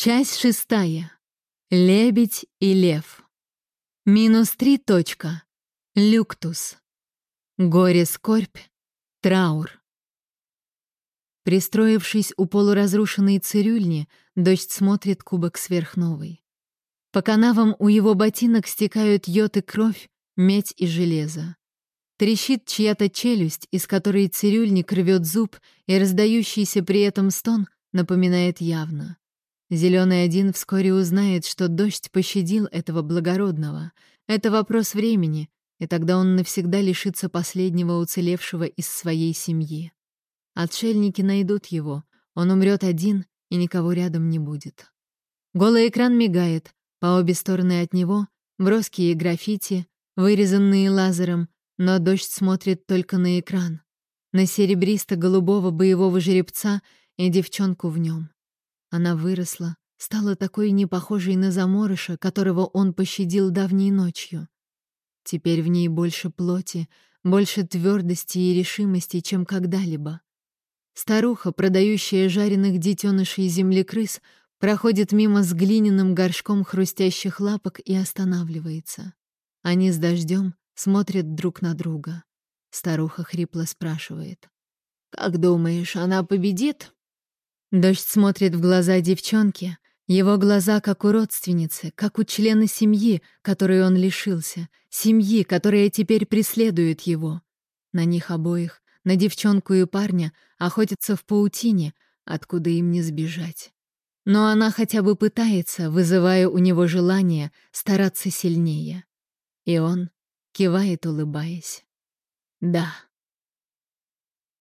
Часть шестая. Лебедь и лев. Минус три точка. Люктус. Горе-скорбь. Траур. Пристроившись у полуразрушенной цирюльни, дождь смотрит кубок сверхновой. По канавам у его ботинок стекают йод и кровь, медь и железо. Трещит чья-то челюсть, из которой цирюльник рвет зуб, и раздающийся при этом стон напоминает явно. Зеленый один вскоре узнает, что дождь пощадил этого благородного. Это вопрос времени, и тогда он навсегда лишится последнего уцелевшего из своей семьи. Отшельники найдут его, он умрет один, и никого рядом не будет. Голый экран мигает, по обе стороны от него — броские граффити, вырезанные лазером, но дождь смотрит только на экран, на серебристо-голубого боевого жеребца и девчонку в нем. Она выросла, стала такой непохожей на заморыша, которого он пощадил давней ночью. Теперь в ней больше плоти, больше твердости и решимости, чем когда-либо. Старуха, продающая жареных детенышей землекрыс, проходит мимо с глиняным горшком хрустящих лапок и останавливается. Они с дождем смотрят друг на друга. Старуха хрипло спрашивает. «Как думаешь, она победит?» Дождь смотрит в глаза девчонки, его глаза как у родственницы, как у члена семьи, которой он лишился, семьи, которая теперь преследует его. На них обоих, на девчонку и парня, охотятся в паутине, откуда им не сбежать. Но она хотя бы пытается, вызывая у него желание стараться сильнее. И он кивает, улыбаясь. «Да».